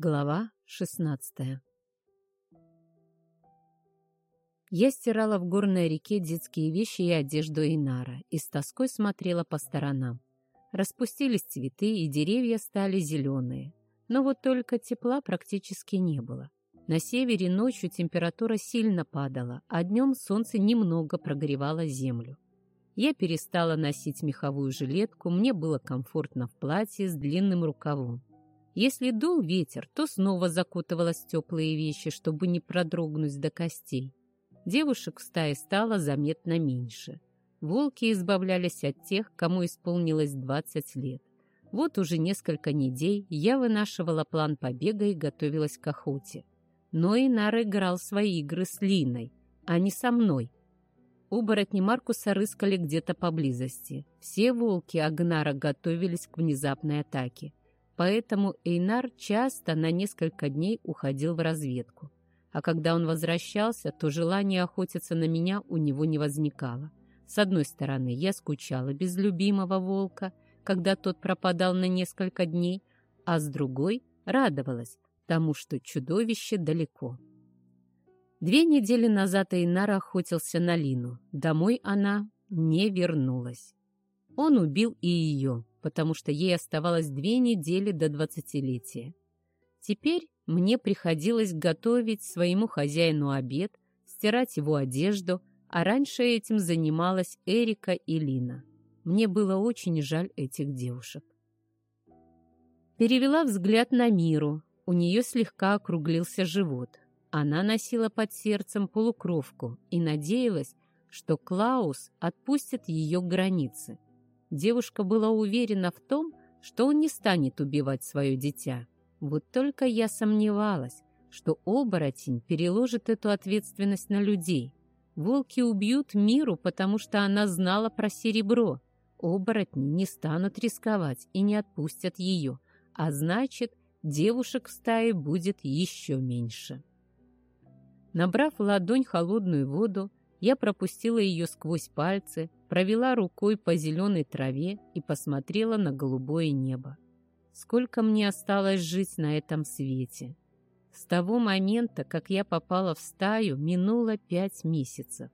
Глава 16 Я стирала в горной реке детские вещи и одежду Инара и с тоской смотрела по сторонам. Распустились цветы, и деревья стали зеленые. Но вот только тепла практически не было. На севере ночью температура сильно падала, а днем солнце немного прогревало землю. Я перестала носить меховую жилетку, мне было комфортно в платье с длинным рукавом. Если дул ветер, то снова закутывалась теплые вещи, чтобы не продрогнуть до костей. Девушек в стае стало заметно меньше. Волки избавлялись от тех, кому исполнилось 20 лет. Вот уже несколько недель я вынашивала план побега и готовилась к охоте. Но Инар играл свои игры с Линой, а не со мной. Оборотни Маркуса рыскали где-то поблизости. Все волки Агнара готовились к внезапной атаке поэтому Эйнар часто на несколько дней уходил в разведку. А когда он возвращался, то желание охотиться на меня у него не возникало. С одной стороны, я скучала без любимого волка, когда тот пропадал на несколько дней, а с другой радовалась тому, что чудовище далеко. Две недели назад Эйнар охотился на Лину. Домой она не вернулась. Он убил и ее, потому что ей оставалось две недели до двадцатилетия. Теперь мне приходилось готовить своему хозяину обед, стирать его одежду, а раньше этим занималась Эрика и Лина. Мне было очень жаль этих девушек. Перевела взгляд на Миру. У нее слегка округлился живот. Она носила под сердцем полукровку и надеялась, что Клаус отпустит ее к границе. Девушка была уверена в том, что он не станет убивать свое дитя. Вот только я сомневалась, что оборотень переложит эту ответственность на людей. Волки убьют миру, потому что она знала про серебро. Оборотни не станут рисковать и не отпустят ее, а значит, девушек в стае будет еще меньше. Набрав в ладонь холодную воду, я пропустила ее сквозь пальцы, провела рукой по зеленой траве и посмотрела на голубое небо. Сколько мне осталось жить на этом свете? С того момента, как я попала в стаю, минуло пять месяцев.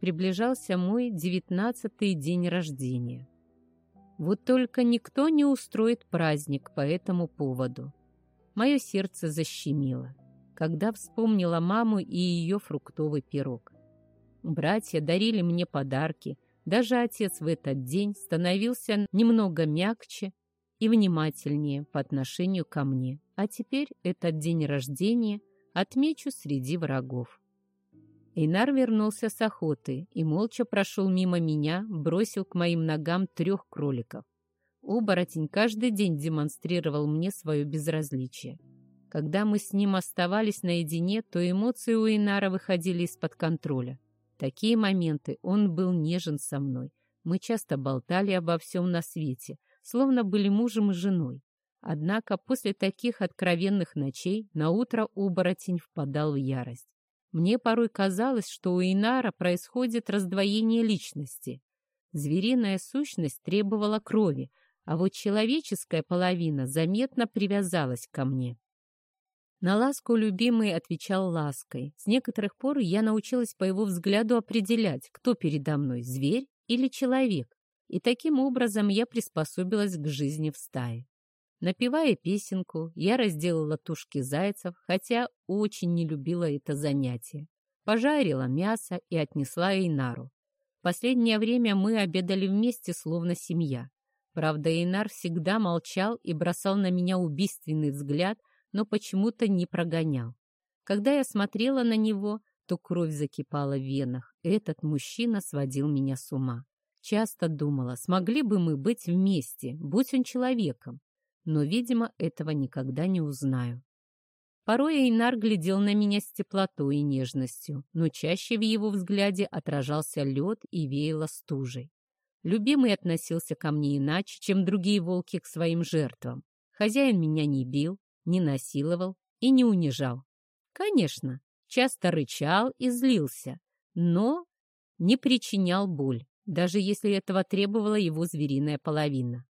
Приближался мой девятнадцатый день рождения. Вот только никто не устроит праздник по этому поводу. Мое сердце защемило, когда вспомнила маму и ее фруктовый пирог. Братья дарили мне подарки. Даже отец в этот день становился немного мягче и внимательнее по отношению ко мне. А теперь этот день рождения отмечу среди врагов. Эйнар вернулся с охоты и молча прошел мимо меня, бросил к моим ногам трех кроликов. Оборотень каждый день демонстрировал мне свое безразличие. Когда мы с ним оставались наедине, то эмоции у Инара выходили из-под контроля такие моменты он был нежен со мной. Мы часто болтали обо всем на свете, словно были мужем и женой. Однако после таких откровенных ночей на утро оборотень впадал в ярость. Мне порой казалось, что у Инара происходит раздвоение личности. Звериная сущность требовала крови, а вот человеческая половина заметно привязалась ко мне. На ласку любимый отвечал лаской. С некоторых пор я научилась по его взгляду определять, кто передо мной, зверь или человек. И таким образом я приспособилась к жизни в стае. Напевая песенку, я разделала тушки зайцев, хотя очень не любила это занятие. Пожарила мясо и отнесла Эйнару. Последнее время мы обедали вместе, словно семья. Правда, Эйнар всегда молчал и бросал на меня убийственный взгляд, но почему-то не прогонял. Когда я смотрела на него, то кровь закипала в венах. Этот мужчина сводил меня с ума. Часто думала, смогли бы мы быть вместе, будь он человеком. Но, видимо, этого никогда не узнаю. Порой Эйнар глядел на меня с теплотой и нежностью, но чаще в его взгляде отражался лед и веяло стужей. Любимый относился ко мне иначе, чем другие волки к своим жертвам. Хозяин меня не бил, не насиловал и не унижал. Конечно, часто рычал и злился, но не причинял боль, даже если этого требовала его звериная половина.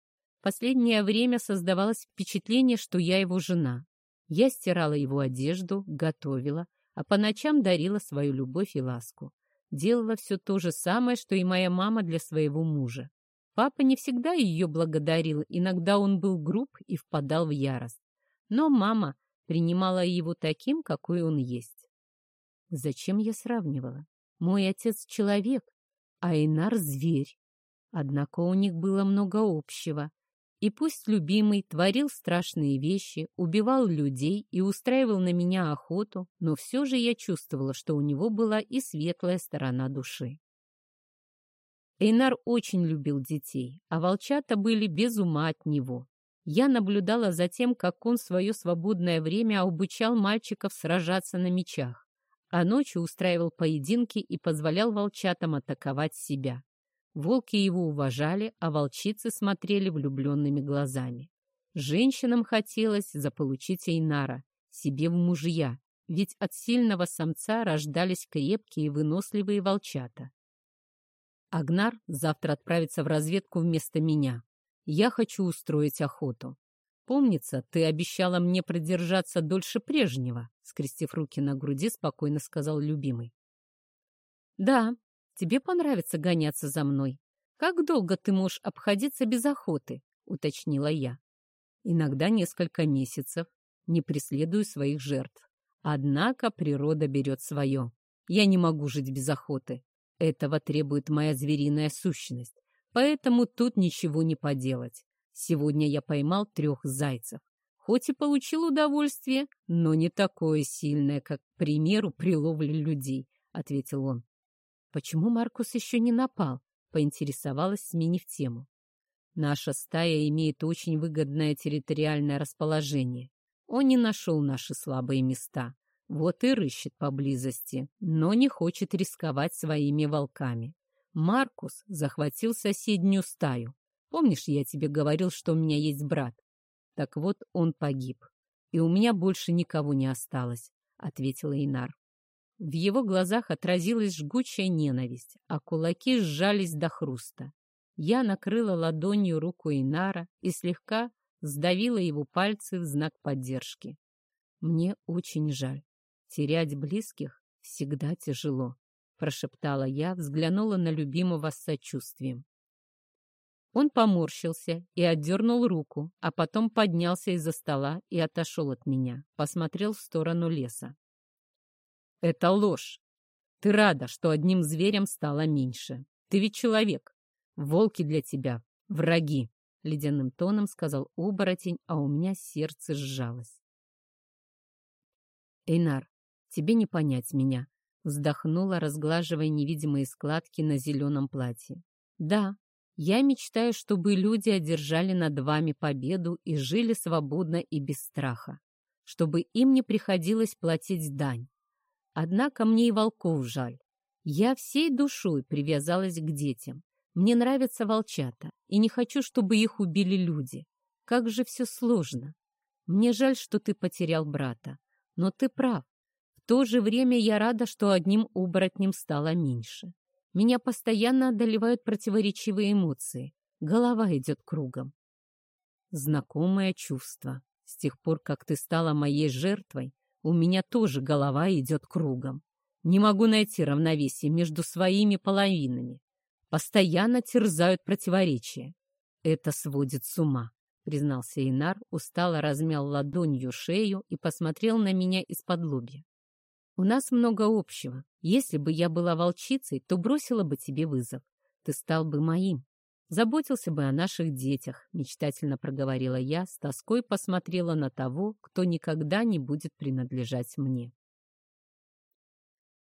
Последнее время создавалось впечатление, что я его жена. Я стирала его одежду, готовила, а по ночам дарила свою любовь и ласку. Делала все то же самое, что и моя мама для своего мужа. Папа не всегда ее благодарил, иногда он был груб и впадал в ярость. Но мама принимала его таким, какой он есть. Зачем я сравнивала? Мой отец — человек, а Инар — зверь. Однако у них было много общего. И пусть любимый творил страшные вещи, убивал людей и устраивал на меня охоту, но все же я чувствовала, что у него была и светлая сторона души. Эйнар очень любил детей, а волчата были без ума от него. Я наблюдала за тем, как он свое свободное время обучал мальчиков сражаться на мечах, а ночью устраивал поединки и позволял волчатам атаковать себя. Волки его уважали, а волчицы смотрели влюбленными глазами. Женщинам хотелось заполучить Эйнара, себе в мужья, ведь от сильного самца рождались крепкие и выносливые волчата. Агнар завтра отправится в разведку вместо меня. Я хочу устроить охоту. Помнится, ты обещала мне продержаться дольше прежнего, скрестив руки на груди, спокойно сказал любимый. Да, тебе понравится гоняться за мной. Как долго ты можешь обходиться без охоты? уточнила я. Иногда несколько месяцев, не преследую своих жертв. Однако природа берет свое. Я не могу жить без охоты. Этого требует моя звериная сущность, поэтому тут ничего не поделать. Сегодня я поймал трех зайцев. Хоть и получил удовольствие, но не такое сильное, как, к примеру, при ловле людей, — ответил он. Почему Маркус еще не напал? — поинтересовалась, сменив тему. Наша стая имеет очень выгодное территориальное расположение. Он не нашел наши слабые места. Вот и рыщет поблизости, но не хочет рисковать своими волками. Маркус захватил соседнюю стаю. Помнишь, я тебе говорил, что у меня есть брат? Так вот, он погиб. И у меня больше никого не осталось, — ответил Эйнар. В его глазах отразилась жгучая ненависть, а кулаки сжались до хруста. Я накрыла ладонью руку Эйнара и слегка сдавила его пальцы в знак поддержки. Мне очень жаль. Терять близких всегда тяжело, прошептала я, взглянула на любимого с сочувствием. Он поморщился и отдернул руку, а потом поднялся из-за стола и отошел от меня, посмотрел в сторону леса. «Это ложь. Ты рада, что одним зверем стало меньше. Ты ведь человек. Волки для тебя — враги», — ледяным тоном сказал оборотень, а у меня сердце сжалось. «Эйнар, тебе не понять меня», — вздохнула, разглаживая невидимые складки на зеленом платье. «Да, я мечтаю, чтобы люди одержали над вами победу и жили свободно и без страха, чтобы им не приходилось платить дань. Однако мне и волков жаль. Я всей душой привязалась к детям. Мне нравятся волчата, и не хочу, чтобы их убили люди. Как же все сложно. Мне жаль, что ты потерял брата. Но ты прав то же время я рада, что одним оборотнем стало меньше. Меня постоянно одолевают противоречивые эмоции. Голова идет кругом. Знакомое чувство. С тех пор, как ты стала моей жертвой, у меня тоже голова идет кругом. Не могу найти равновесие между своими половинами. Постоянно терзают противоречия. Это сводит с ума, признался Инар, устало размял ладонью шею и посмотрел на меня из-под лобья. У нас много общего. Если бы я была волчицей, то бросила бы тебе вызов. Ты стал бы моим. Заботился бы о наших детях, мечтательно проговорила я, с тоской посмотрела на того, кто никогда не будет принадлежать мне.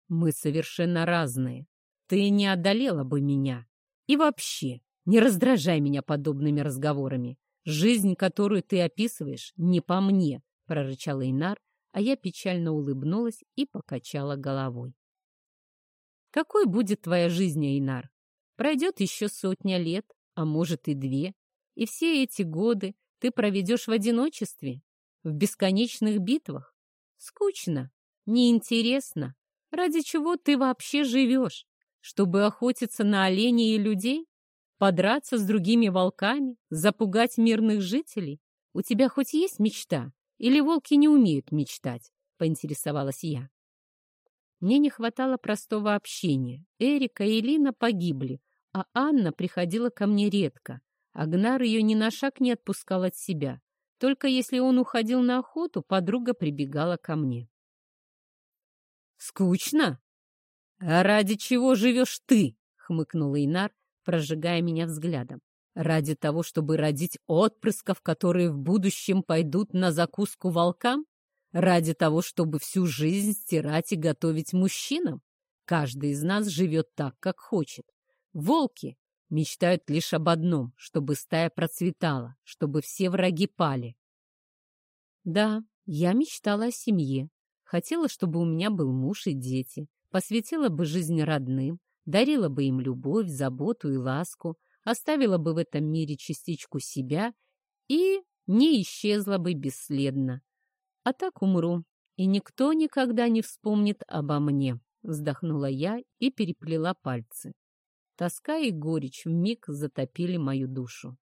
Мы совершенно разные. Ты не одолела бы меня. И вообще, не раздражай меня подобными разговорами. Жизнь, которую ты описываешь, не по мне, прорычал Эйнар, а я печально улыбнулась и покачала головой. Какой будет твоя жизнь, Эйнар? Пройдет еще сотня лет, а может и две, и все эти годы ты проведешь в одиночестве, в бесконечных битвах. Скучно, неинтересно. Ради чего ты вообще живешь? Чтобы охотиться на оленей и людей? Подраться с другими волками? Запугать мирных жителей? У тебя хоть есть мечта? Или волки не умеют мечтать?» — поинтересовалась я. Мне не хватало простого общения. Эрика и Лина погибли, а Анна приходила ко мне редко. Агнар ее ни на шаг не отпускал от себя. Только если он уходил на охоту, подруга прибегала ко мне. «Скучно? А ради чего живешь ты?» — хмыкнул Инар, прожигая меня взглядом. «Ради того, чтобы родить отпрысков, которые в будущем пойдут на закуску волкам? Ради того, чтобы всю жизнь стирать и готовить мужчинам? Каждый из нас живет так, как хочет. Волки мечтают лишь об одном, чтобы стая процветала, чтобы все враги пали. Да, я мечтала о семье. Хотела, чтобы у меня был муж и дети. Посвятила бы жизнь родным, дарила бы им любовь, заботу и ласку, оставила бы в этом мире частичку себя и не исчезла бы бесследно. А так умру, и никто никогда не вспомнит обо мне, вздохнула я и переплела пальцы. Тоска и горечь вмиг затопили мою душу.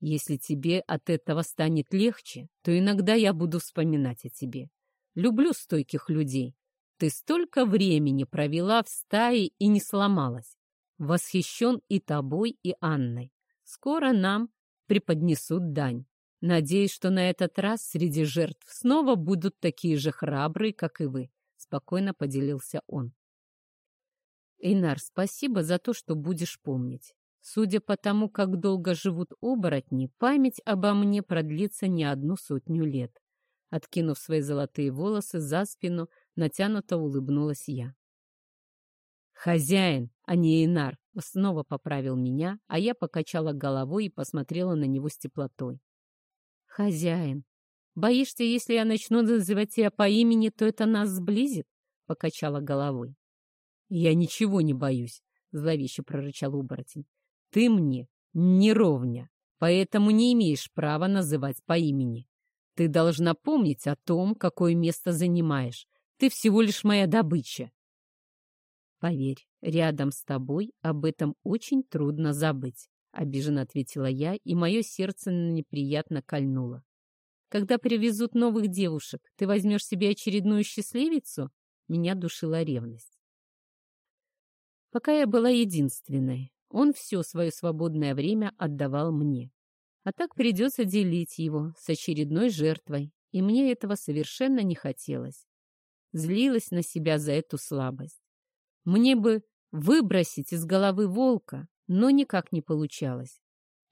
Если тебе от этого станет легче, то иногда я буду вспоминать о тебе. Люблю стойких людей. Ты столько времени провела в стае и не сломалась. Восхищен и тобой, и Анной. Скоро нам преподнесут дань. Надеюсь, что на этот раз среди жертв снова будут такие же храбрые, как и вы, — спокойно поделился он. Эйнар, спасибо за то, что будешь помнить. Судя по тому, как долго живут оборотни, память обо мне продлится не одну сотню лет. Откинув свои золотые волосы за спину, натянуто улыбнулась я. «Хозяин, а не Инар!» снова поправил меня, а я покачала головой и посмотрела на него с теплотой. «Хозяин, боишься, если я начну называть тебя по имени, то это нас сблизит?» — покачала головой. «Я ничего не боюсь», — зловеще прорычал оборотень. «Ты мне не ровня, поэтому не имеешь права называть по имени. Ты должна помнить о том, какое место занимаешь. Ты всего лишь моя добыча». «Поверь, рядом с тобой об этом очень трудно забыть. — обиженно ответила я, и мое сердце неприятно кольнуло. «Когда привезут новых девушек, ты возьмешь себе очередную счастливицу?» Меня душила ревность. Пока я была единственной, он все свое свободное время отдавал мне. А так придется делить его с очередной жертвой, и мне этого совершенно не хотелось. Злилась на себя за эту слабость. Мне бы выбросить из головы волка, но никак не получалось.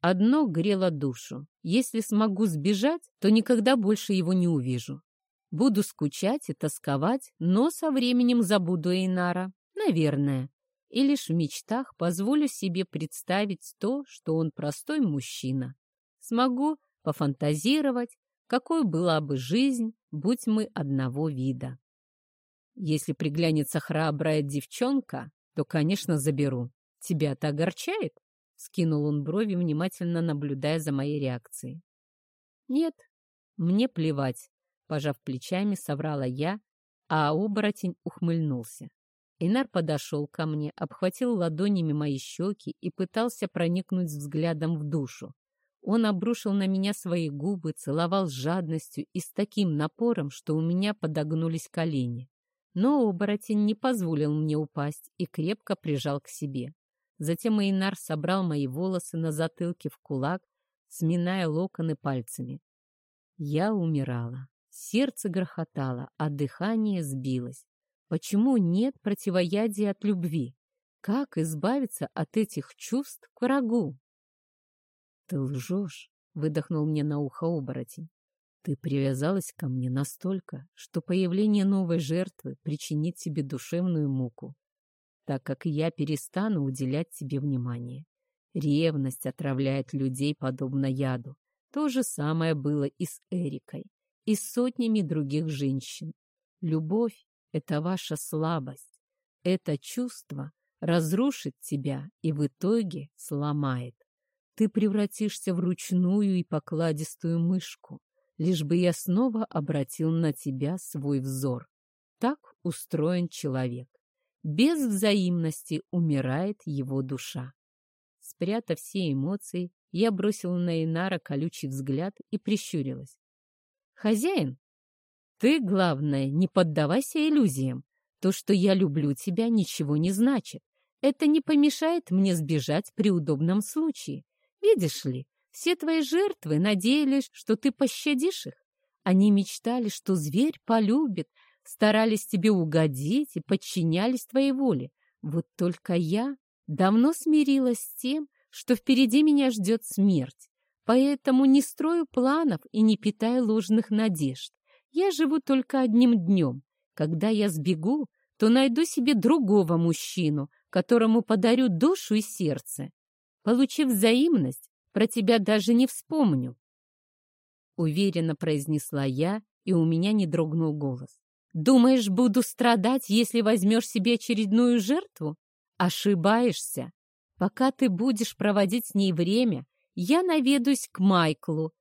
Одно грело душу. Если смогу сбежать, то никогда больше его не увижу. Буду скучать и тосковать, но со временем забуду Эйнара. Наверное. И лишь в мечтах позволю себе представить то, что он простой мужчина. Смогу пофантазировать, какой была бы жизнь, будь мы одного вида. Если приглянется храбрая девчонка, то, конечно, заберу. «Тебя это огорчает?» — скинул он брови, внимательно наблюдая за моей реакцией. «Нет, мне плевать», — пожав плечами, соврала я, а оборотень ухмыльнулся. Инар подошел ко мне, обхватил ладонями мои щеки и пытался проникнуть взглядом в душу. Он обрушил на меня свои губы, целовал с жадностью и с таким напором, что у меня подогнулись колени. Но оборотень не позволил мне упасть и крепко прижал к себе. Затем Эйнар собрал мои волосы на затылке в кулак, сминая локоны пальцами. Я умирала. Сердце грохотало, а дыхание сбилось. Почему нет противоядия от любви? Как избавиться от этих чувств к врагу? «Ты лжешь», — выдохнул мне на ухо оборотень. «Ты привязалась ко мне настолько, что появление новой жертвы причинит тебе душевную муку так как я перестану уделять тебе внимание. Ревность отравляет людей подобно яду. То же самое было и с Эрикой, и с сотнями других женщин. Любовь — это ваша слабость. Это чувство разрушит тебя и в итоге сломает. Ты превратишься в ручную и покладистую мышку, лишь бы я снова обратил на тебя свой взор. Так устроен человек. Без взаимности умирает его душа. Спрятав все эмоции, я бросила на Инара колючий взгляд и прищурилась. «Хозяин, ты, главное, не поддавайся иллюзиям. То, что я люблю тебя, ничего не значит. Это не помешает мне сбежать при удобном случае. Видишь ли, все твои жертвы надеялись, что ты пощадишь их. Они мечтали, что зверь полюбит, старались тебе угодить и подчинялись твоей воле. Вот только я давно смирилась с тем, что впереди меня ждет смерть, поэтому не строю планов и не питаю ложных надежд. Я живу только одним днем. Когда я сбегу, то найду себе другого мужчину, которому подарю душу и сердце. Получив взаимность, про тебя даже не вспомню. Уверенно произнесла я, и у меня не дрогнул голос. Думаешь, буду страдать, если возьмешь себе очередную жертву? Ошибаешься. Пока ты будешь проводить с ней время, я наведусь к Майклу.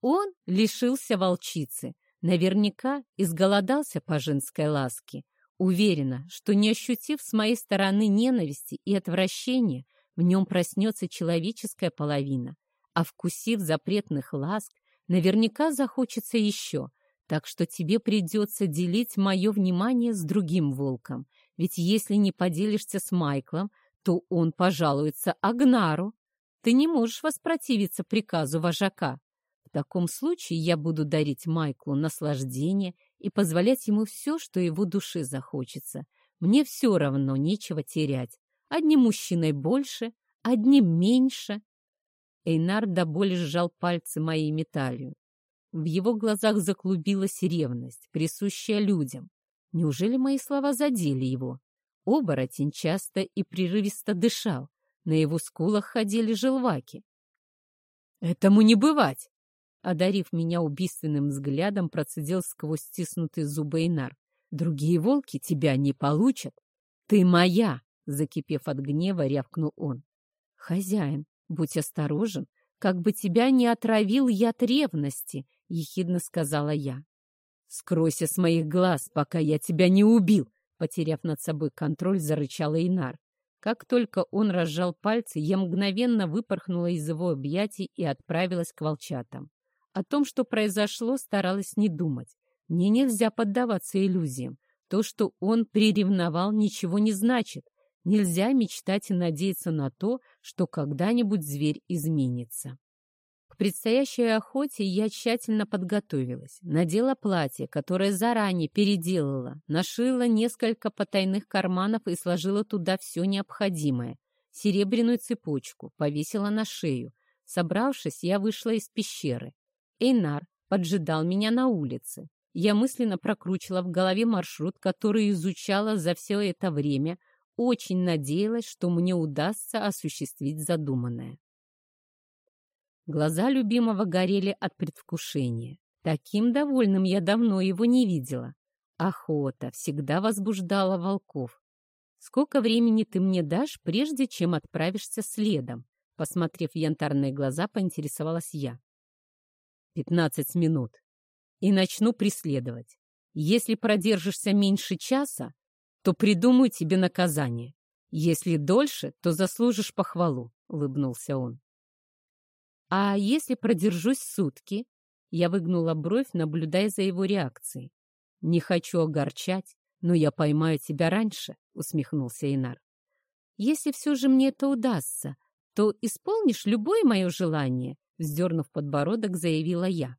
Он лишился волчицы. Наверняка изголодался по женской ласке. Уверена, что не ощутив с моей стороны ненависти и отвращения, в нем проснется человеческая половина, а вкусив запретных ласк, наверняка захочется еще, так что тебе придется делить мое внимание с другим волком, ведь если не поделишься с Майклом, то он пожалуется Агнару. Ты не можешь воспротивиться приказу вожака. В таком случае я буду дарить Майклу наслаждение и позволять ему все, что его душе захочется. Мне все равно нечего терять. Одним мужчиной больше, одним меньше. Эйнар до боли сжал пальцы моей металью. В его глазах заклубилась ревность, присущая людям. Неужели мои слова задели его? Оборотень часто и прерывисто дышал. На его скулах ходили желваки. «Этому не бывать!» Одарив меня убийственным взглядом, процедил сквозь стиснутые зубы Эйнар. «Другие волки тебя не получат! Ты моя!» Закипев от гнева, рявкнул он. «Хозяин, будь осторожен, как бы тебя не отравил яд ревности!» — ехидно сказала я. «Скройся с моих глаз, пока я тебя не убил!» Потеряв над собой контроль, зарычал Эйнар. Как только он разжал пальцы, я мгновенно выпорхнула из его объятий и отправилась к волчатам. О том, что произошло, старалась не думать. Мне нельзя поддаваться иллюзиям. То, что он приревновал, ничего не значит. Нельзя мечтать и надеяться на то, что когда-нибудь зверь изменится. К предстоящей охоте я тщательно подготовилась. Надела платье, которое заранее переделала, нашила несколько потайных карманов и сложила туда все необходимое. Серебряную цепочку повесила на шею. Собравшись, я вышла из пещеры. Эйнар поджидал меня на улице. Я мысленно прокручивала в голове маршрут, который изучала за все это время, очень надеялась, что мне удастся осуществить задуманное. Глаза любимого горели от предвкушения. Таким довольным я давно его не видела. Охота всегда возбуждала волков. «Сколько времени ты мне дашь, прежде чем отправишься следом?» Посмотрев в янтарные глаза, поинтересовалась я. «Пятнадцать минут. И начну преследовать. Если продержишься меньше часа, то придумаю тебе наказание. Если дольше, то заслужишь похвалу», — улыбнулся он. «А если продержусь сутки?» Я выгнула бровь, наблюдая за его реакцией. «Не хочу огорчать, но я поймаю тебя раньше», — усмехнулся Инар. «Если все же мне это удастся, то исполнишь любое мое желание», — вздернув подбородок, заявила я.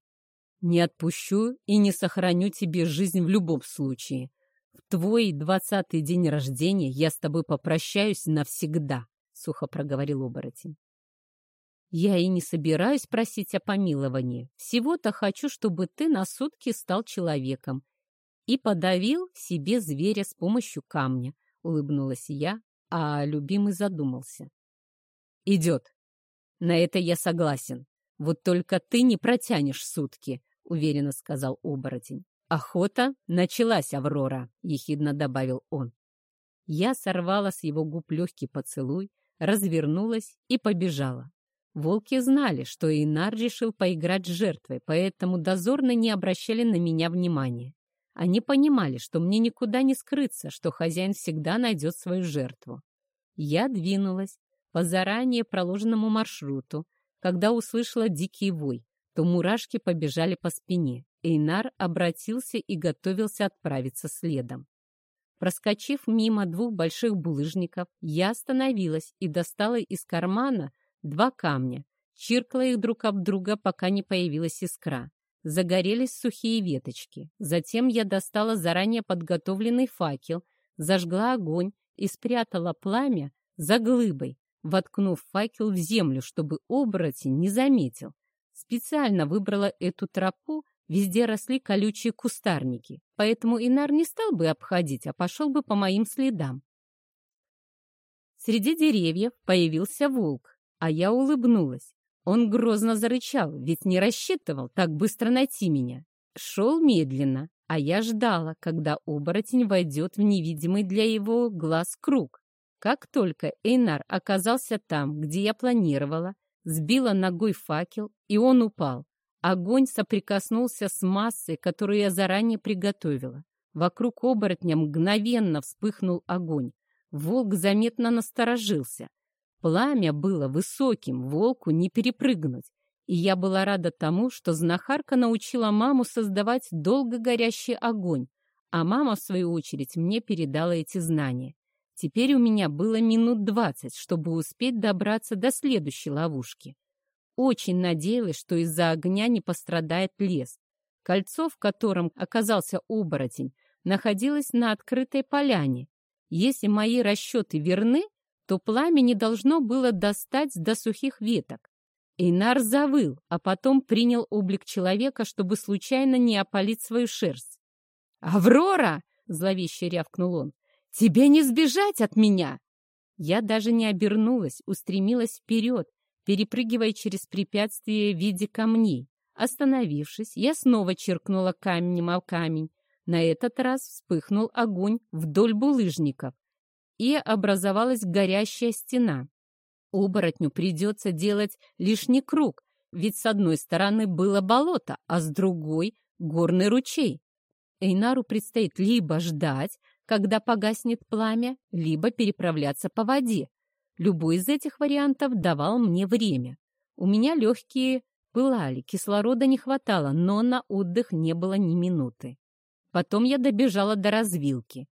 «Не отпущу и не сохраню тебе жизнь в любом случае», в твой двадцатый день рождения я с тобой попрощаюсь навсегда, — сухо проговорил оборотень. Я и не собираюсь просить о помиловании. Всего-то хочу, чтобы ты на сутки стал человеком и подавил себе зверя с помощью камня, — улыбнулась я, а любимый задумался. Идет. На это я согласен. Вот только ты не протянешь сутки, — уверенно сказал оборотень. «Охота началась, Аврора», — ехидно добавил он. Я сорвала с его губ легкий поцелуй, развернулась и побежала. Волки знали, что Инар решил поиграть с жертвой, поэтому дозорно не обращали на меня внимания. Они понимали, что мне никуда не скрыться, что хозяин всегда найдет свою жертву. Я двинулась по заранее проложенному маршруту, когда услышала дикий вой. Что мурашки побежали по спине. Эйнар обратился и готовился отправиться следом. Проскочив мимо двух больших булыжников, я остановилась и достала из кармана два камня, чиркала их друг об друга, пока не появилась искра. Загорелись сухие веточки. Затем я достала заранее подготовленный факел, зажгла огонь и спрятала пламя за глыбой, воткнув факел в землю, чтобы оборотень не заметил. Специально выбрала эту тропу, Везде росли колючие кустарники, поэтому Инар не стал бы обходить, а пошел бы по моим следам. Среди деревьев появился волк, а я улыбнулась. Он грозно зарычал, ведь не рассчитывал так быстро найти меня. Шел медленно, а я ждала, когда оборотень войдет в невидимый для его глаз круг. Как только Эйнар оказался там, где я планировала, сбила ногой факел, и он упал. Огонь соприкоснулся с массой, которую я заранее приготовила. Вокруг оборотня мгновенно вспыхнул огонь. Волк заметно насторожился. Пламя было высоким, волку не перепрыгнуть. И я была рада тому, что знахарка научила маму создавать долго горящий огонь, а мама, в свою очередь, мне передала эти знания. Теперь у меня было минут двадцать, чтобы успеть добраться до следующей ловушки. Очень надеялась, что из-за огня не пострадает лес. Кольцо, в котором оказался оборотень, находилось на открытой поляне. Если мои расчеты верны, то пламя не должно было достать до сухих веток. Эйнар завыл, а потом принял облик человека, чтобы случайно не опалить свою шерсть. «Аврора!» — зловеще рявкнул он. «Тебе не сбежать от меня!» Я даже не обернулась, устремилась вперед, перепрыгивая через препятствие в виде камней. Остановившись, я снова черкнула камнем о камень. На этот раз вспыхнул огонь вдоль булыжников, и образовалась горящая стена. Оборотню придется делать лишний круг, ведь с одной стороны было болото, а с другой — горный ручей. Эйнару предстоит либо ждать, когда погаснет пламя, либо переправляться по воде, Любой из этих вариантов давал мне время. У меня легкие пылали, кислорода не хватало, но на отдых не было ни минуты. Потом я добежала до развилки.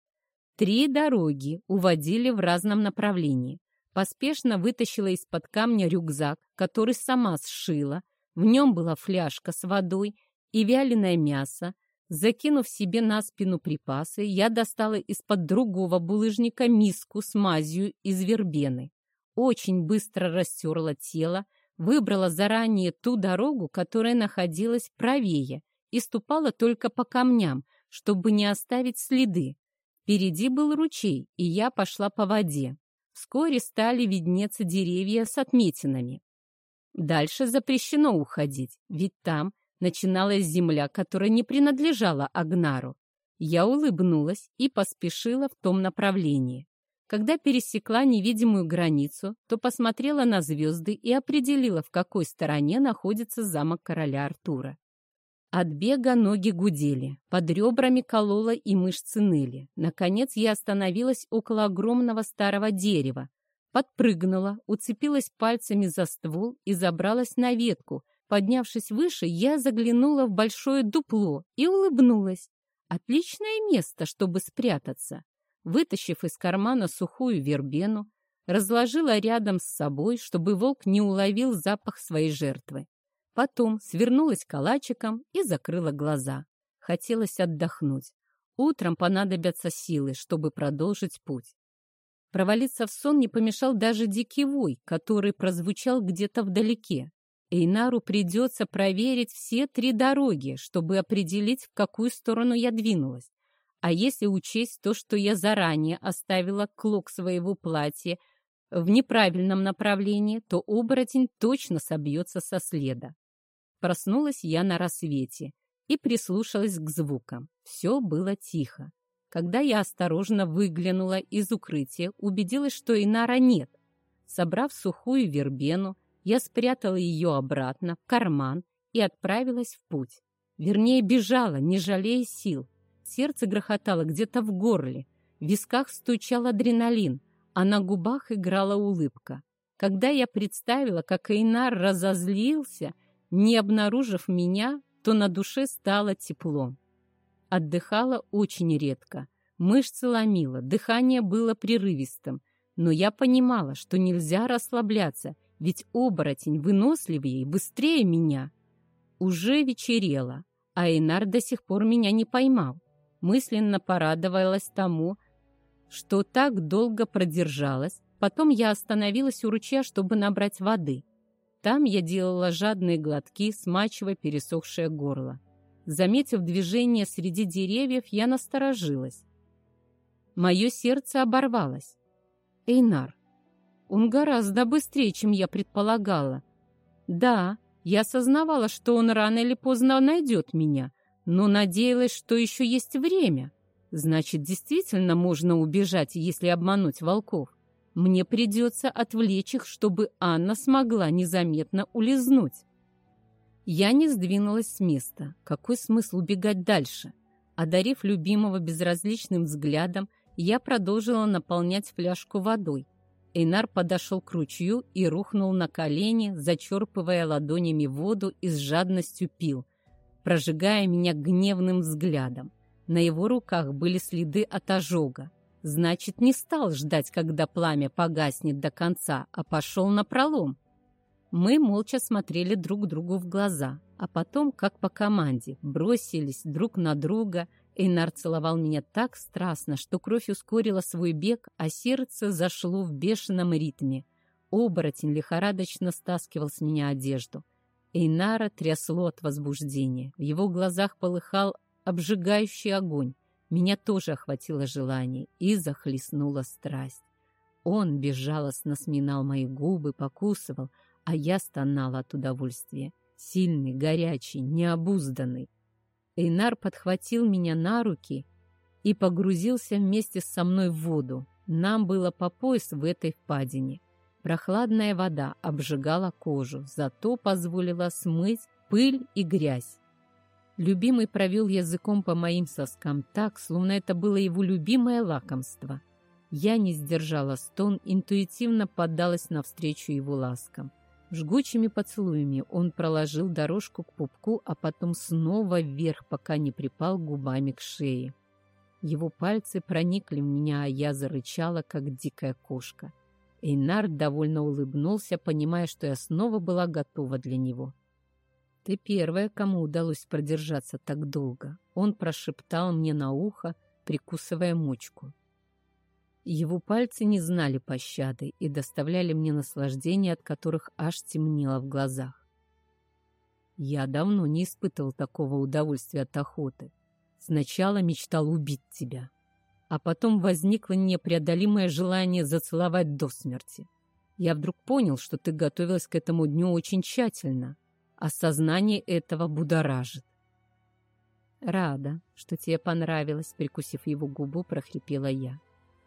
Три дороги уводили в разном направлении. Поспешно вытащила из-под камня рюкзак, который сама сшила. В нем была фляжка с водой и вяленое мясо. Закинув себе на спину припасы, я достала из-под другого булыжника миску с мазью из вербены очень быстро растерла тело, выбрала заранее ту дорогу, которая находилась правее, и ступала только по камням, чтобы не оставить следы. Впереди был ручей, и я пошла по воде. Вскоре стали виднеться деревья с отметинами. Дальше запрещено уходить, ведь там начиналась земля, которая не принадлежала Агнару. Я улыбнулась и поспешила в том направлении. Когда пересекла невидимую границу, то посмотрела на звезды и определила, в какой стороне находится замок короля Артура. От бега ноги гудели, под ребрами колола и мышцы ныли. Наконец я остановилась около огромного старого дерева, подпрыгнула, уцепилась пальцами за ствол и забралась на ветку. Поднявшись выше, я заглянула в большое дупло и улыбнулась. Отличное место, чтобы спрятаться. Вытащив из кармана сухую вербену, разложила рядом с собой, чтобы волк не уловил запах своей жертвы. Потом свернулась калачиком и закрыла глаза. Хотелось отдохнуть. Утром понадобятся силы, чтобы продолжить путь. Провалиться в сон не помешал даже дикий вой, который прозвучал где-то вдалеке. Эйнару придется проверить все три дороги, чтобы определить, в какую сторону я двинулась. А если учесть то, что я заранее оставила клок своего платья в неправильном направлении, то оборотень точно собьется со следа. Проснулась я на рассвете и прислушалась к звукам. Все было тихо. Когда я осторожно выглянула из укрытия, убедилась, что Инара нет. Собрав сухую вербену, я спрятала ее обратно в карман и отправилась в путь. Вернее, бежала, не жалея сил. Сердце грохотало где-то в горле, в висках стучал адреналин, а на губах играла улыбка. Когда я представила, как Эйнар разозлился, Не обнаружив меня, то на душе стало тепло. Отдыхала очень редко. Мышцы ломило, дыхание было прерывистым. Но я понимала, что нельзя расслабляться, ведь оборотень выносливее и быстрее меня. Уже вечерело, а Эйнар до сих пор меня не поймал. Мысленно порадовалась тому, что так долго продержалась. Потом я остановилась у ручья, чтобы набрать воды. Там я делала жадные глотки, смачивая пересохшее горло. Заметив движение среди деревьев, я насторожилась. Мое сердце оборвалось. Эйнар. Он гораздо быстрее, чем я предполагала. Да, я осознавала, что он рано или поздно найдет меня, но надеялась, что еще есть время. Значит, действительно можно убежать, если обмануть волков. Мне придется отвлечь их, чтобы Анна смогла незаметно улизнуть. Я не сдвинулась с места. Какой смысл убегать дальше? Одарив любимого безразличным взглядом, я продолжила наполнять фляжку водой. Эйнар подошел к ручью и рухнул на колени, зачерпывая ладонями воду и с жадностью пил, прожигая меня гневным взглядом. На его руках были следы от ожога. Значит, не стал ждать, когда пламя погаснет до конца, а пошел на пролом. Мы молча смотрели друг другу в глаза, а потом, как по команде, бросились друг на друга. Эйнар целовал меня так страстно, что кровь ускорила свой бег, а сердце зашло в бешеном ритме. Оборотень лихорадочно стаскивал с меня одежду. Эйнара трясло от возбуждения. В его глазах полыхал обжигающий огонь. Меня тоже охватило желание и захлестнула страсть. Он безжалостно сминал мои губы, покусывал, а я стонала от удовольствия. Сильный, горячий, необузданный. Эйнар подхватил меня на руки и погрузился вместе со мной в воду. Нам было по пояс в этой впадине. Прохладная вода обжигала кожу, зато позволила смыть пыль и грязь. Любимый провел языком по моим соскам так, словно это было его любимое лакомство. Я не сдержала стон, интуитивно поддалась навстречу его ласкам. Жгучими поцелуями он проложил дорожку к пупку, а потом снова вверх, пока не припал губами к шее. Его пальцы проникли в меня, а я зарычала, как дикая кошка. Эйнард довольно улыбнулся, понимая, что я снова была готова для него. «Ты первая, кому удалось продержаться так долго», — он прошептал мне на ухо, прикусывая мочку. Его пальцы не знали пощады и доставляли мне наслаждение, от которых аж темнело в глазах. Я давно не испытывал такого удовольствия от охоты. Сначала мечтал убить тебя, а потом возникло непреодолимое желание зацеловать до смерти. Я вдруг понял, что ты готовилась к этому дню очень тщательно, Осознание этого будоражит. «Рада, что тебе понравилось», — прикусив его губу, прохрипела я.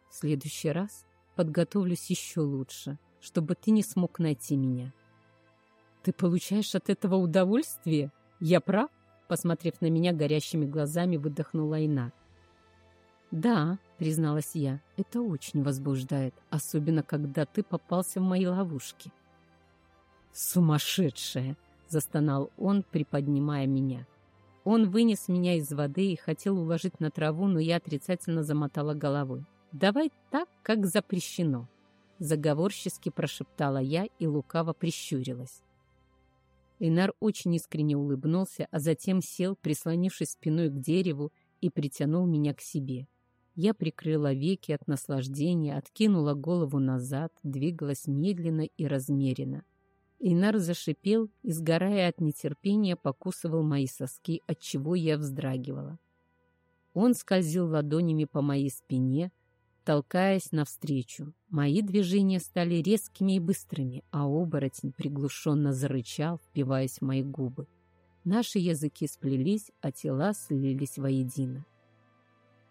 «В следующий раз подготовлюсь еще лучше, чтобы ты не смог найти меня». «Ты получаешь от этого удовольствие? Я прав?» Посмотрев на меня горящими глазами, выдохнула Айна. «Да», — призналась я, — «это очень возбуждает, особенно когда ты попался в мои ловушки». «Сумасшедшая!» — застонал он, приподнимая меня. Он вынес меня из воды и хотел уложить на траву, но я отрицательно замотала головой. «Давай так, как запрещено», — заговорчески прошептала я и лукаво прищурилась. Инар очень искренне улыбнулся, а затем сел, прислонившись спиной к дереву, и притянул меня к себе. Я прикрыла веки от наслаждения, откинула голову назад, двигалась медленно и размеренно. Инар зашипел и, сгорая от нетерпения, покусывал мои соски, от чего я вздрагивала. Он скользил ладонями по моей спине, толкаясь навстречу. Мои движения стали резкими и быстрыми, а оборотень приглушенно зарычал, впиваясь в мои губы. Наши языки сплелись, а тела слились воедино.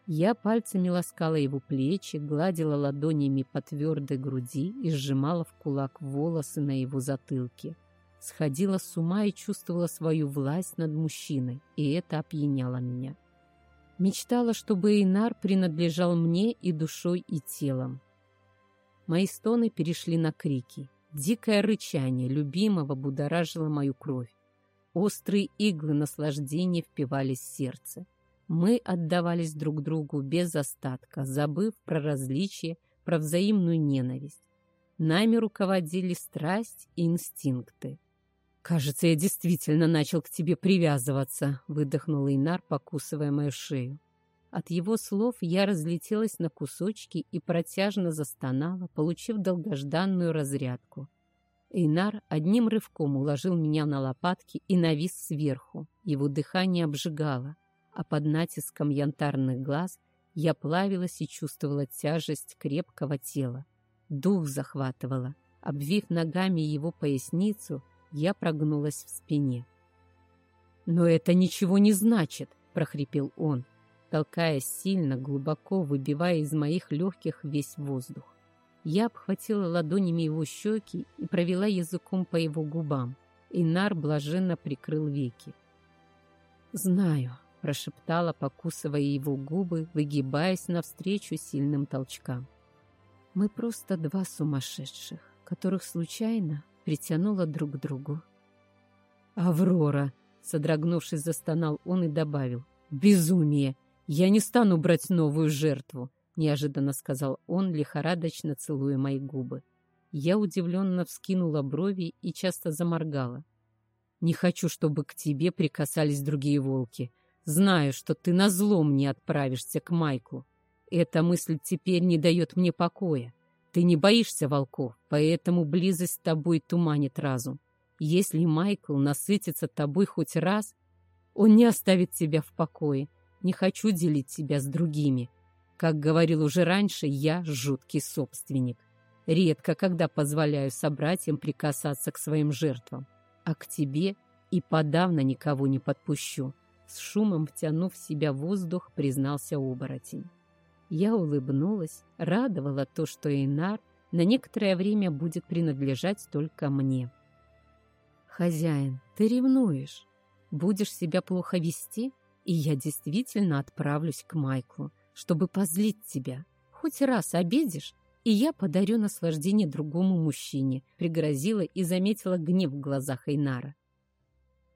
Я пальцами ласкала его плечи, гладила ладонями по твердой груди и сжимала в кулак волосы на его затылке. Сходила с ума и чувствовала свою власть над мужчиной, и это опьяняло меня. Мечтала, чтобы Эйнар принадлежал мне и душой, и телом. Мои стоны перешли на крики. Дикое рычание любимого будоражило мою кровь. Острые иглы наслаждения впивались в сердце. Мы отдавались друг другу без остатка, забыв про различия, про взаимную ненависть. Нами руководили страсть и инстинкты. «Кажется, я действительно начал к тебе привязываться», — выдохнул Инар, покусывая мою шею. От его слов я разлетелась на кусочки и протяжно застонала, получив долгожданную разрядку. Эйнар одним рывком уложил меня на лопатки и навис сверху. Его дыхание обжигало, а под натиском янтарных глаз я плавилась и чувствовала тяжесть крепкого тела. Дух захватывало. Обвив ногами его поясницу, я прогнулась в спине. «Но это ничего не значит!» — прохрипел он, толкая сильно, глубоко, выбивая из моих легких весь воздух. Я обхватила ладонями его щеки и провела языком по его губам. Инар блаженно прикрыл веки. «Знаю», — прошептала, покусывая его губы, выгибаясь навстречу сильным толчкам. Мы просто два сумасшедших, которых случайно притянуло друг к другу. «Аврора!» — содрогнувшись, застонал он и добавил. «Безумие! Я не стану брать новую жертву!» — неожиданно сказал он, лихорадочно целуя мои губы. Я удивленно вскинула брови и часто заморгала. «Не хочу, чтобы к тебе прикасались другие волки. Знаю, что ты назло мне отправишься к Майклу. Эта мысль теперь не дает мне покоя. Ты не боишься волков, поэтому близость с тобой туманит разум. Если Майкл насытится тобой хоть раз, он не оставит тебя в покое. Не хочу делить тебя с другими. Как говорил уже раньше, я жуткий собственник. Редко когда позволяю собратьям прикасаться к своим жертвам, а к тебе и подавно никого не подпущу. С шумом втянув в себя воздух, признался оборотень. Я улыбнулась, радовала то, что Эйнар на некоторое время будет принадлежать только мне. «Хозяин, ты ревнуешь. Будешь себя плохо вести, и я действительно отправлюсь к Майклу, чтобы позлить тебя. Хоть раз обидишь, и я подарю наслаждение другому мужчине», пригрозила и заметила гнев в глазах Эйнара.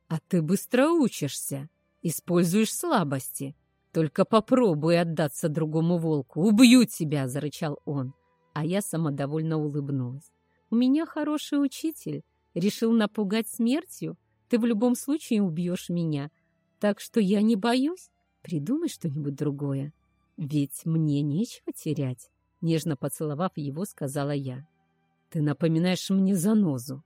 «А ты быстро учишься, используешь слабости», «Только попробуй отдаться другому волку, убью тебя!» — зарычал он. А я самодовольно улыбнулась. «У меня хороший учитель. Решил напугать смертью? Ты в любом случае убьешь меня. Так что я не боюсь. Придумай что-нибудь другое. Ведь мне нечего терять». Нежно поцеловав его, сказала я. «Ты напоминаешь мне занозу.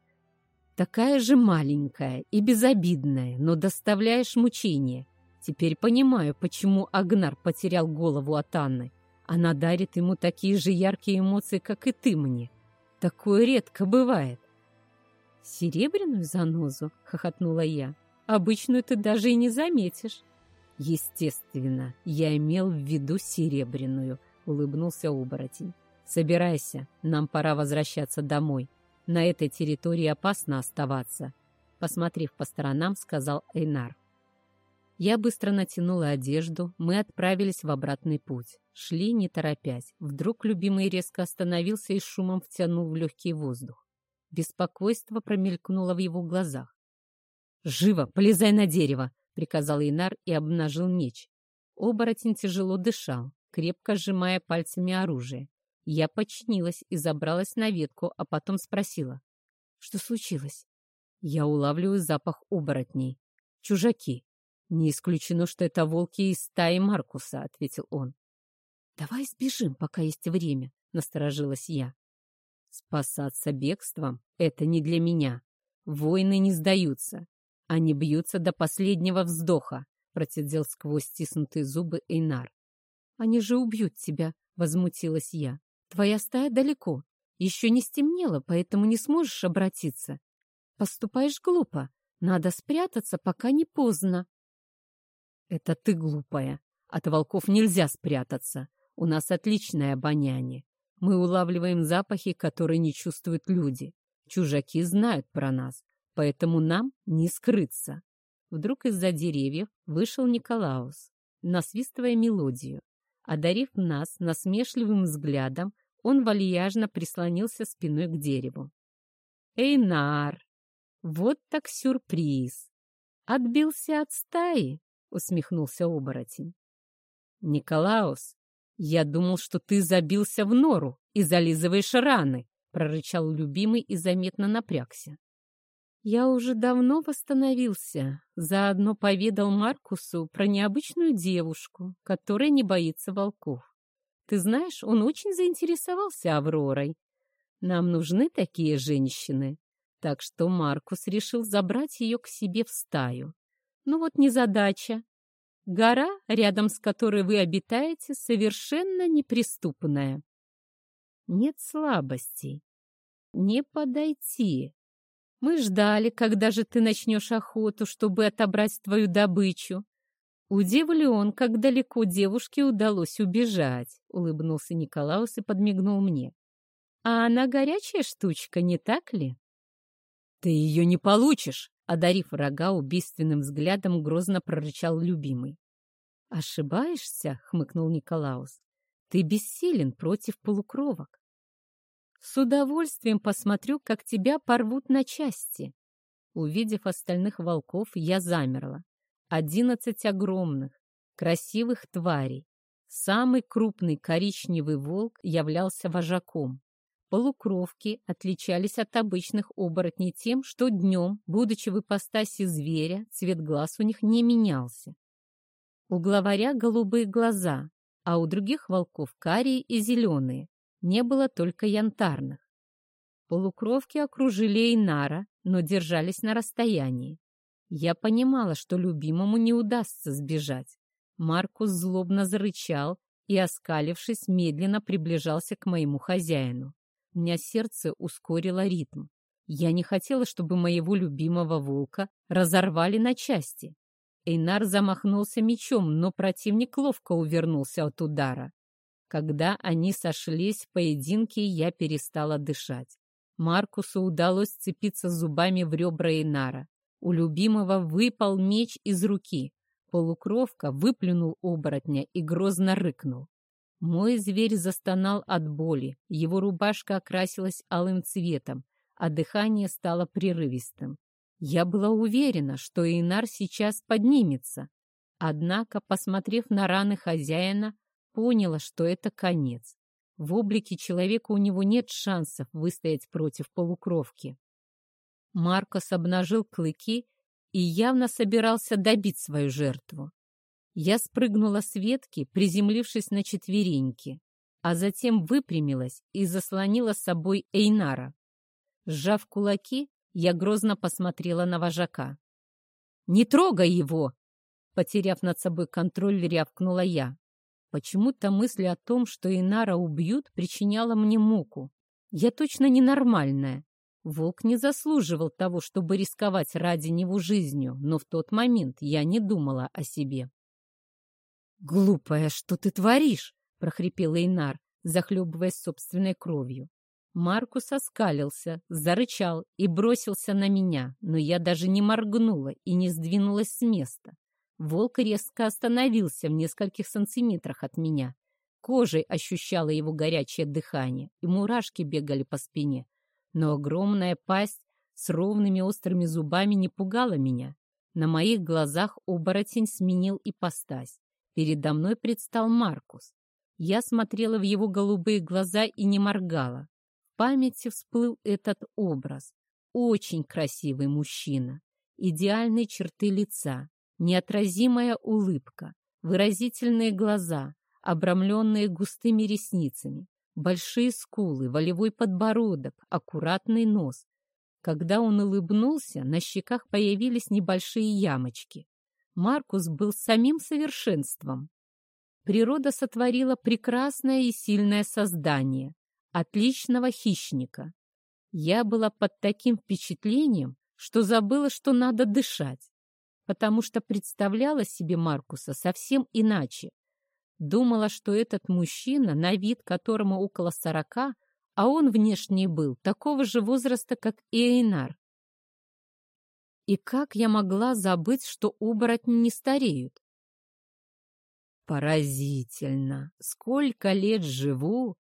Такая же маленькая и безобидная, но доставляешь мучения. Теперь понимаю, почему Агнар потерял голову от Анны. Она дарит ему такие же яркие эмоции, как и ты мне. Такое редко бывает. «Серебряную занозу?» — хохотнула я. «Обычную ты даже и не заметишь». «Естественно, я имел в виду серебряную», — улыбнулся оборотень. «Собирайся, нам пора возвращаться домой. На этой территории опасно оставаться», — посмотрев по сторонам, сказал Эйнар. Я быстро натянула одежду, мы отправились в обратный путь. Шли, не торопясь. Вдруг любимый резко остановился и шумом втянул в легкий воздух. Беспокойство промелькнуло в его глазах. «Живо, полезай на дерево!» — приказал Инар и обнажил меч. Оборотень тяжело дышал, крепко сжимая пальцами оружие. Я подчинилась и забралась на ветку, а потом спросила. «Что случилось?» Я улавливаю запах оборотней. «Чужаки. «Не исключено, что это волки из стаи Маркуса», — ответил он. «Давай сбежим, пока есть время», — насторожилась я. «Спасаться бегством — это не для меня. Воины не сдаются. Они бьются до последнего вздоха», — процедил сквозь стиснутые зубы Эйнар. «Они же убьют тебя», — возмутилась я. «Твоя стая далеко. Еще не стемнело, поэтому не сможешь обратиться. Поступаешь глупо. Надо спрятаться, пока не поздно». «Это ты глупая. От волков нельзя спрятаться. У нас отличное обоняние. Мы улавливаем запахи, которые не чувствуют люди. Чужаки знают про нас, поэтому нам не скрыться». Вдруг из-за деревьев вышел Николаус, насвистывая мелодию. Одарив нас насмешливым взглядом, он вальяжно прислонился спиной к дереву. «Эйнар! Вот так сюрприз! «Отбился от стаи», — усмехнулся оборотень. «Николаус, я думал, что ты забился в нору и зализываешь раны», — прорычал любимый и заметно напрягся. Я уже давно восстановился, заодно поведал Маркусу про необычную девушку, которая не боится волков. Ты знаешь, он очень заинтересовался Авророй. Нам нужны такие женщины. Так что Маркус решил забрать ее к себе в стаю. Ну вот незадача. Гора, рядом с которой вы обитаете, совершенно неприступная. Нет слабостей. Не подойти. Мы ждали, когда же ты начнешь охоту, чтобы отобрать твою добычу. Удивлен, как далеко девушке удалось убежать, улыбнулся Николаус и подмигнул мне. А она горячая штучка, не так ли? Ты ее не получишь, Одарив врага убийственным взглядом, грозно прорычал любимый. «Ошибаешься?» — хмыкнул Николаус. «Ты бессилен против полукровок. С удовольствием посмотрю, как тебя порвут на части». Увидев остальных волков, я замерла. Одиннадцать огромных, красивых тварей. Самый крупный коричневый волк являлся вожаком. Полукровки отличались от обычных оборотней тем, что днем, будучи в ипостаси зверя, цвет глаз у них не менялся. У главаря голубые глаза, а у других волков карие и зеленые, не было только янтарных. Полукровки окружили Эйнара, но держались на расстоянии. Я понимала, что любимому не удастся сбежать. Маркус злобно зарычал и, оскалившись, медленно приближался к моему хозяину. У меня сердце ускорило ритм. Я не хотела, чтобы моего любимого волка разорвали на части. Эйнар замахнулся мечом, но противник ловко увернулся от удара. Когда они сошлись в поединке, я перестала дышать. Маркусу удалось цепиться зубами в ребра Эйнара. У любимого выпал меч из руки. Полукровка выплюнул оборотня и грозно рыкнул. Мой зверь застонал от боли, его рубашка окрасилась алым цветом, а дыхание стало прерывистым. Я была уверена, что Инар сейчас поднимется. Однако, посмотрев на раны хозяина, поняла, что это конец. В облике человека у него нет шансов выстоять против полукровки. Маркос обнажил клыки и явно собирался добить свою жертву. Я спрыгнула с ветки, приземлившись на четвереньки, а затем выпрямилась и заслонила с собой Эйнара. Сжав кулаки, я грозно посмотрела на вожака. «Не трогай его!» Потеряв над собой контроль, рявкнула я. Почему-то мысль о том, что Инара убьют, причиняла мне муку. Я точно ненормальная. Волк не заслуживал того, чтобы рисковать ради него жизнью, но в тот момент я не думала о себе. «Глупая, что ты творишь?» — прохрипел Эйнар, захлебываясь собственной кровью. Маркус оскалился, зарычал и бросился на меня, но я даже не моргнула и не сдвинулась с места. Волк резко остановился в нескольких сантиметрах от меня. Кожей ощущала его горячее дыхание, и мурашки бегали по спине. Но огромная пасть с ровными острыми зубами не пугала меня. На моих глазах оборотень сменил ипостась. Передо мной предстал Маркус. Я смотрела в его голубые глаза и не моргала. В памяти всплыл этот образ. Очень красивый мужчина. Идеальные черты лица, неотразимая улыбка, выразительные глаза, обрамленные густыми ресницами, большие скулы, волевой подбородок, аккуратный нос. Когда он улыбнулся, на щеках появились небольшие ямочки. Маркус был самим совершенством. Природа сотворила прекрасное и сильное создание, отличного хищника. Я была под таким впечатлением, что забыла, что надо дышать, потому что представляла себе Маркуса совсем иначе. Думала, что этот мужчина, на вид которому около сорока, а он внешне был такого же возраста, как и Эйнар. И как я могла забыть, что оборотни не стареют? Поразительно! Сколько лет живу,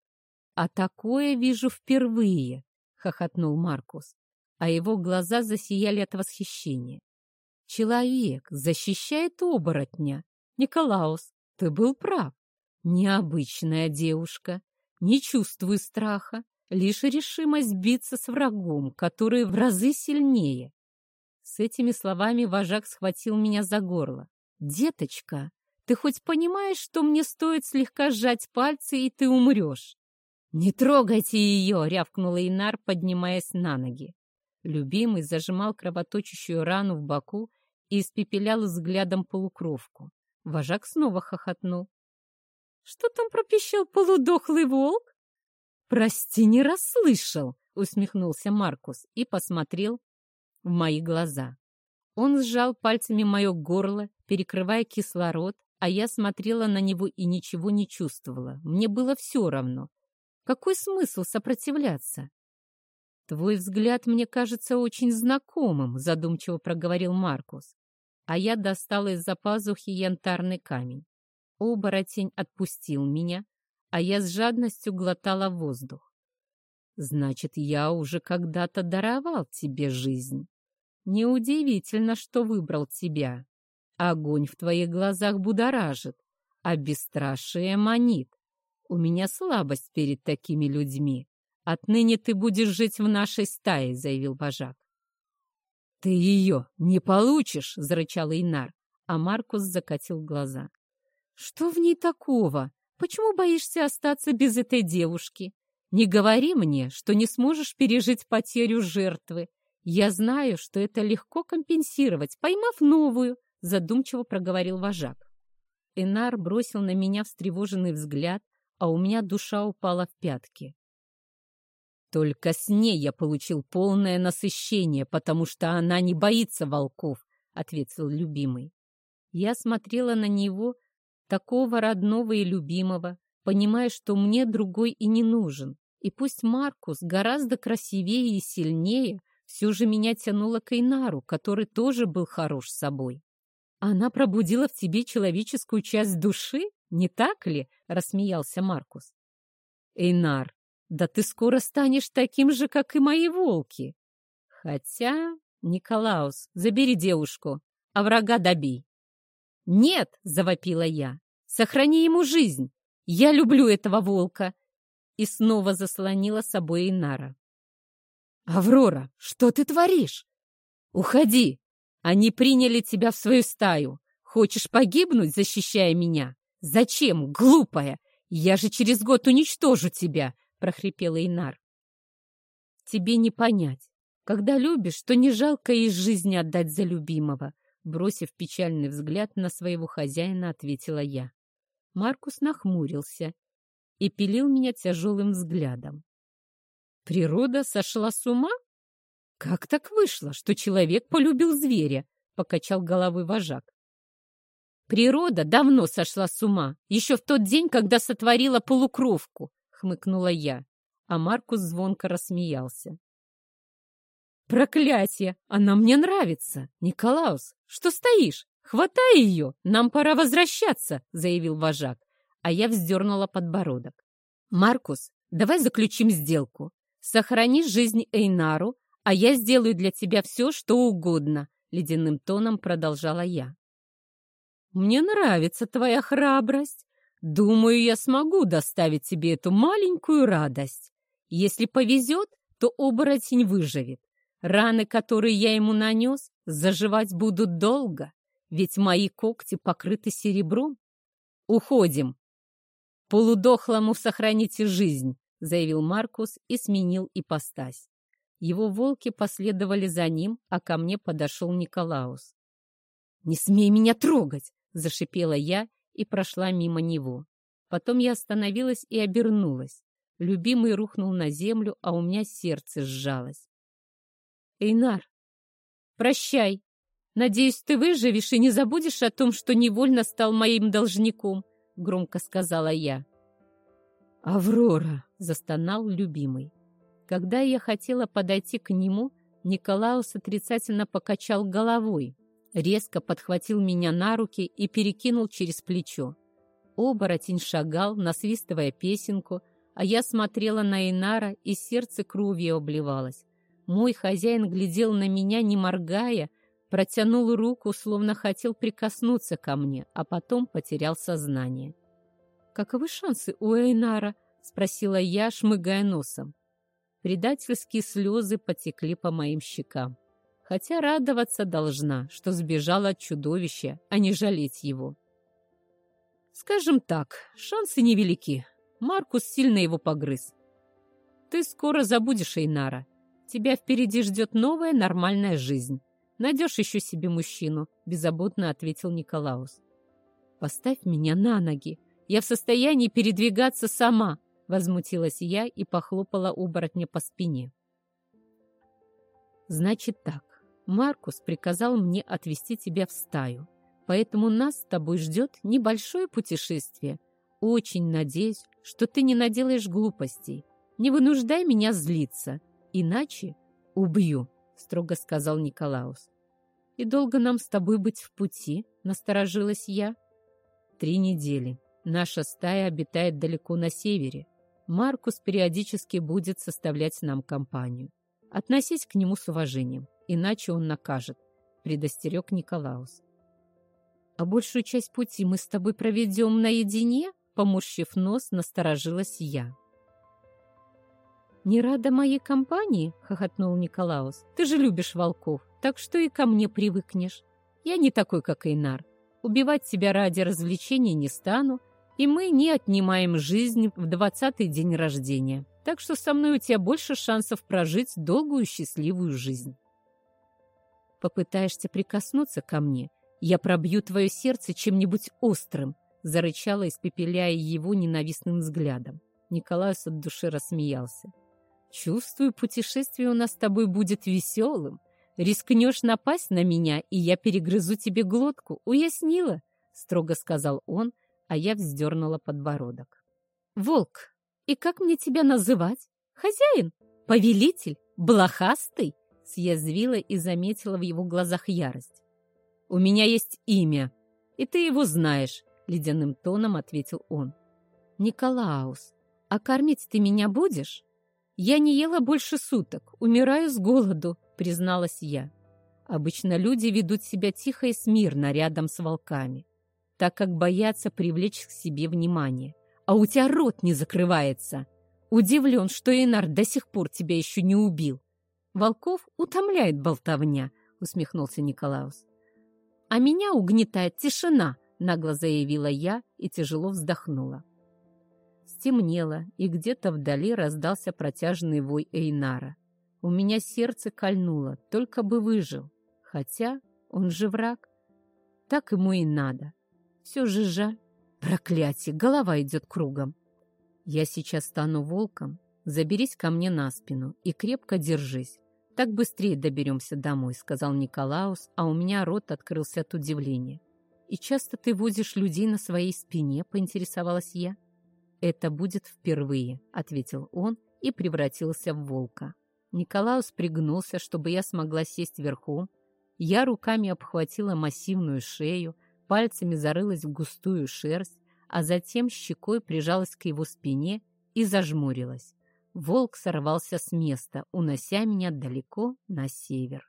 а такое вижу впервые, хохотнул Маркус, а его глаза засияли от восхищения. Человек защищает оборотня. Николаус, ты был прав. Необычная девушка. Не чувствую страха, лишь решимость биться с врагом, который в разы сильнее. Этими словами вожак схватил меня за горло. «Деточка, ты хоть понимаешь, что мне стоит слегка сжать пальцы, и ты умрешь?» «Не трогайте ее!» — рявкнула Инар, поднимаясь на ноги. Любимый зажимал кровоточащую рану в боку и испепелял взглядом полукровку. Вожак снова хохотнул. «Что там пропищал полудохлый волк?» «Прости, не расслышал!» — усмехнулся Маркус и посмотрел в мои глаза. Он сжал пальцами мое горло, перекрывая кислород, а я смотрела на него и ничего не чувствовала. Мне было все равно. Какой смысл сопротивляться? «Твой взгляд мне кажется очень знакомым», — задумчиво проговорил Маркус. А я достала из-за пазухи янтарный камень. Оборотень отпустил меня, а я с жадностью глотала воздух. «Значит, я уже когда-то даровал тебе жизнь. Неудивительно, что выбрал тебя. Огонь в твоих глазах будоражит, а бесстрашие манит. У меня слабость перед такими людьми. «Отныне ты будешь жить в нашей стае», — заявил вожак. «Ты ее не получишь!» — зарычал Инар, а Маркус закатил глаза. «Что в ней такого? Почему боишься остаться без этой девушки? Не говори мне, что не сможешь пережить потерю жертвы. Я знаю, что это легко компенсировать, поймав новую», — задумчиво проговорил вожак. Инар бросил на меня встревоженный взгляд, а у меня душа упала в пятки. Только с ней я получил полное насыщение, потому что она не боится волков, — ответил любимый. Я смотрела на него, такого родного и любимого, понимая, что мне другой и не нужен. И пусть Маркус гораздо красивее и сильнее, все же меня тянуло к Эйнару, который тоже был хорош собой. «Она пробудила в тебе человеческую часть души, не так ли?» — рассмеялся Маркус. «Эйнар, да ты скоро станешь таким же, как и мои волки. Хотя, Николаус, забери девушку, а врага добей. Нет, завопила я, сохрани ему жизнь. Я люблю этого волка. И снова заслонила собой Инара. Аврора, что ты творишь? Уходи. Они приняли тебя в свою стаю. Хочешь погибнуть, защищая меня? Зачем, глупая? Я же через год уничтожу тебя, — прохрипела Инар. «Тебе не понять. Когда любишь, то не жалко из жизни отдать за любимого», бросив печальный взгляд на своего хозяина, ответила я. Маркус нахмурился и пилил меня тяжелым взглядом. «Природа сошла с ума? Как так вышло, что человек полюбил зверя?» — покачал головой вожак. Природа давно сошла с ума, еще в тот день, когда сотворила полукровку хмыкнула я, а Маркус звонко рассмеялся. «Проклятие! Она мне нравится! Николаус, что стоишь? Хватай ее! Нам пора возвращаться!» — заявил вожак, а я вздернула подбородок. «Маркус, давай заключим сделку. Сохрани жизнь Эйнару, а я сделаю для тебя все, что угодно», — ледяным тоном продолжала я. «Мне нравится твоя храбрость», Думаю, я смогу доставить тебе эту маленькую радость. Если повезет, то оборотень выживет. Раны, которые я ему нанес, заживать будут долго, ведь мои когти покрыты серебром. Уходим. Полудохлому сохраните жизнь, заявил Маркус и сменил ипостась. Его волки последовали за ним, а ко мне подошел Николаус. «Не смей меня трогать!» — зашипела я и прошла мимо него. Потом я остановилась и обернулась. Любимый рухнул на землю, а у меня сердце сжалось. «Эйнар, прощай. Надеюсь, ты выживешь и не забудешь о том, что невольно стал моим должником», — громко сказала я. «Аврора!» — застонал любимый. Когда я хотела подойти к нему, Николаус отрицательно покачал головой, резко подхватил меня на руки и перекинул через плечо. Оборотень шагал, насвистывая песенку, а я смотрела на Инара, и сердце кровью обливалось. Мой хозяин глядел на меня, не моргая, протянул руку, словно хотел прикоснуться ко мне, а потом потерял сознание. «Каковы шансы у Эйнара?» — спросила я, шмыгая носом. Предательские слезы потекли по моим щекам. Хотя радоваться должна, что сбежала от чудовища, а не жалеть его. Скажем так, шансы невелики. Маркус сильно его погрыз. Ты скоро забудешь Эйнара. Тебя впереди ждет новая нормальная жизнь. Найдешь еще себе мужчину, беззаботно ответил Николаус. Поставь меня на ноги. Я в состоянии передвигаться сама, возмутилась я и похлопала оборотня по спине. Значит так, Маркус приказал мне отвезти тебя в стаю, поэтому нас с тобой ждет небольшое путешествие. Очень надеюсь, что ты не наделаешь глупостей. Не вынуждай меня злиться, иначе убью, строго сказал Николаус. И долго нам с тобой быть в пути, насторожилась я. Три недели. Наша стая обитает далеко на севере. Маркус периодически будет составлять нам компанию. Относись к нему с уважением, иначе он накажет, предостерег Николаус. А большую часть пути мы с тобой проведем наедине, поморщив нос, насторожилась я. «Не рада моей компании?» — хохотнул Николаус. «Ты же любишь волков, так что и ко мне привыкнешь. Я не такой, как Эйнар. Убивать тебя ради развлечения не стану, и мы не отнимаем жизнь в двадцатый день рождения. Так что со мной у тебя больше шансов прожить долгую счастливую жизнь. Попытаешься прикоснуться ко мне, я пробью твое сердце чем-нибудь острым, зарычала, испепеляя его ненавистным взглядом. Николаус от души рассмеялся. «Чувствую, путешествие у нас с тобой будет веселым. Рискнешь напасть на меня, и я перегрызу тебе глотку. Уяснила?» — строго сказал он, а я вздернула подбородок. «Волк, и как мне тебя называть? Хозяин? Повелитель? Блохастый?» съязвила и заметила в его глазах ярость. «У меня есть имя, и ты его знаешь», — ледяным тоном ответил он. «Николаус, а кормить ты меня будешь?» «Я не ела больше суток, умираю с голоду», — призналась я. Обычно люди ведут себя тихо и смирно рядом с волками так как боятся привлечь к себе внимание. А у тебя рот не закрывается. Удивлен, что Инар до сих пор тебя еще не убил. Волков утомляет болтовня, усмехнулся Николаус. А меня угнетает тишина, нагло заявила я и тяжело вздохнула. Стемнело, и где-то вдали раздался протяжный вой Эйнара. У меня сердце кольнуло, только бы выжил. Хотя он же враг. Так ему и надо. Все же жаль. Проклятие, голова идет кругом. Я сейчас стану волком. Заберись ко мне на спину и крепко держись. Так быстрее доберемся домой, сказал Николаус, а у меня рот открылся от удивления. И часто ты возишь людей на своей спине, поинтересовалась я. Это будет впервые, ответил он и превратился в волка. Николаус пригнулся, чтобы я смогла сесть верхом. Я руками обхватила массивную шею, пальцами зарылась в густую шерсть, а затем щекой прижалась к его спине и зажмурилась. Волк сорвался с места, унося меня далеко на север.